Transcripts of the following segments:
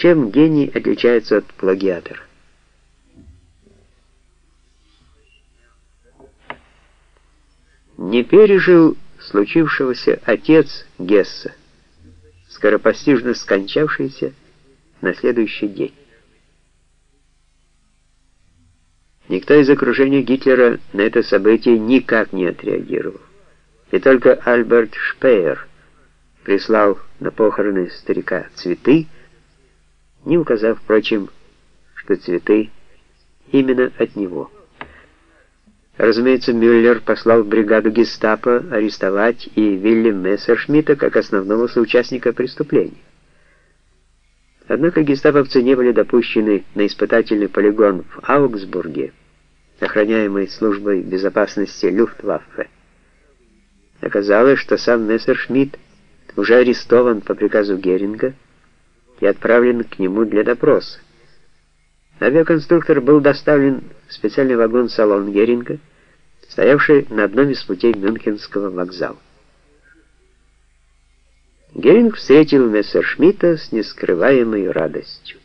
Чем гений отличается от плагиатора? Не пережил случившегося отец Гесса, скоропостижно скончавшийся на следующий день. Никто из окружения Гитлера на это событие никак не отреагировал. И только Альберт Шпеер прислал на похороны старика цветы, не указав, впрочем, что цветы именно от него. Разумеется, Мюллер послал бригаду гестапо арестовать и Вилли Мессершмитта как основного соучастника преступления. Однако гестаповцы не были допущены на испытательный полигон в Аугсбурге, охраняемый службой безопасности Люфтваффе. Оказалось, что сам Мессершмитт уже арестован по приказу Геринга и отправлен к нему для допроса. Авиаконструктор был доставлен в специальный вагон-салон Геринга, стоявший на одном из путей Мюнхенского вокзала. Геринг встретил Мессершмитта с нескрываемой радостью.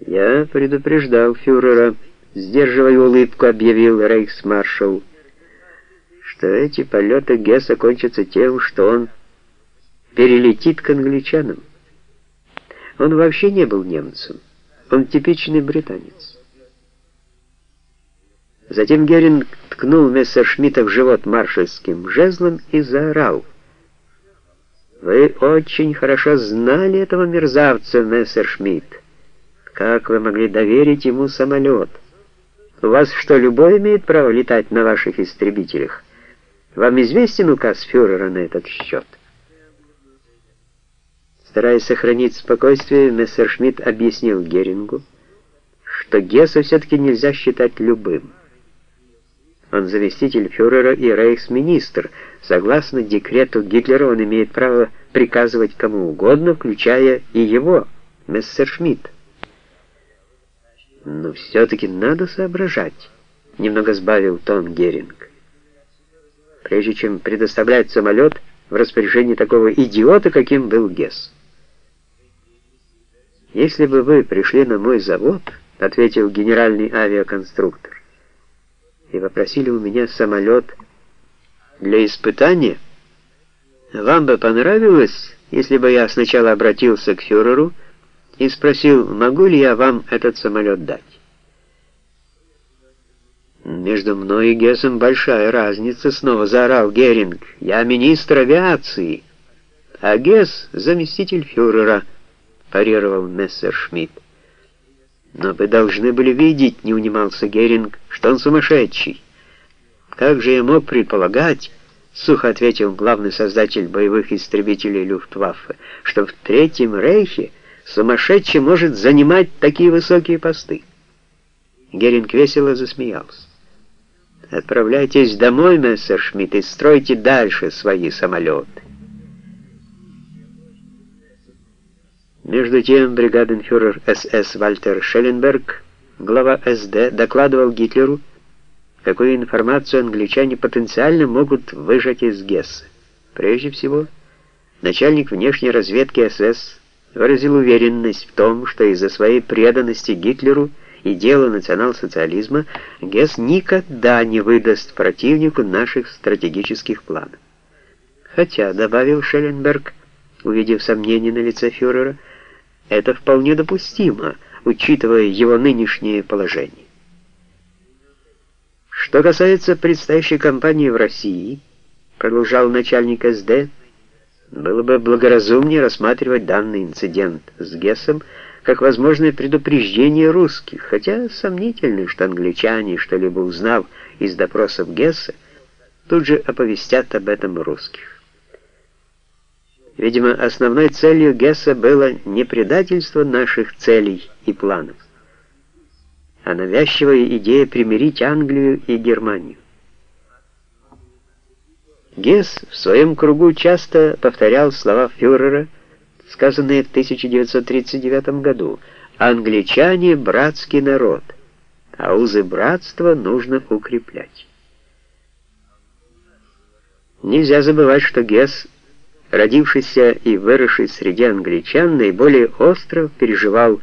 «Я предупреждал фюрера», — сдерживая улыбку, объявил рейхсмаршал, что эти полеты Гесса кончатся тем, что он перелетит к англичанам. Он вообще не был немцем, он типичный британец. Затем Геринг ткнул Мессершмитта в живот маршальским жезлом и заорал. «Вы очень хорошо знали этого мерзавца, Мессершмитт. Как вы могли доверить ему самолет? У вас что, любой имеет право летать на ваших истребителях? Вам известен указ фюрера на этот счет?» Стараясь сохранить спокойствие, Мессершмитт объяснил Герингу, что Гесса все-таки нельзя считать любым. Он заместитель фюрера и рейхсминистр. Согласно декрету Гитлера он имеет право приказывать кому угодно, включая и его, Мессершмитт. Но все-таки надо соображать, немного сбавил тон Геринг. Прежде чем предоставлять самолет в распоряжении такого идиота, каким был Гесс. «Если бы вы пришли на мой завод», — ответил генеральный авиаконструктор, «и попросили у меня самолет для испытания, вам бы понравилось, если бы я сначала обратился к фюреру и спросил, могу ли я вам этот самолет дать?» «Между мной и Гессом большая разница», — снова заорал Геринг. «Я министр авиации, а Гесс — заместитель фюрера» парировал Мессершмитт. «Но вы должны были видеть, — не унимался Геринг, — что он сумасшедший. Как же я мог предполагать, — сухо ответил главный создатель боевых истребителей Люфтваффе, — что в Третьем Рейхе сумасшедший может занимать такие высокие посты. Геринг весело засмеялся. «Отправляйтесь домой, Мессершмитт, и стройте дальше свои самолеты». Между тем бригаденфюрер СС Вальтер Шелленберг, глава СД, докладывал Гитлеру, какую информацию англичане потенциально могут выжать из Гесса. Прежде всего, начальник внешней разведки СС выразил уверенность в том, что из-за своей преданности Гитлеру и делу национал-социализма Гесс никогда не выдаст противнику наших стратегических планов. Хотя, добавил Шелленберг, увидев сомнение на лице фюрера, это вполне допустимо, учитывая его нынешнее положение. Что касается предстоящей кампании в России, продолжал начальник СД, было бы благоразумнее рассматривать данный инцидент с Гессом как возможное предупреждение русских, хотя сомнительно, что англичане, что-либо узнав из допросов Гесса, тут же оповестят об этом русских. Видимо, основной целью Гесса было не предательство наших целей и планов, а навязчивая идея примирить Англию и Германию. Гесс в своем кругу часто повторял слова фюрера, сказанные в 1939 году «Англичане – братский народ, а узы братства нужно укреплять». Нельзя забывать, что Гесс родившийся и выросший среди англичан, наиболее остро переживал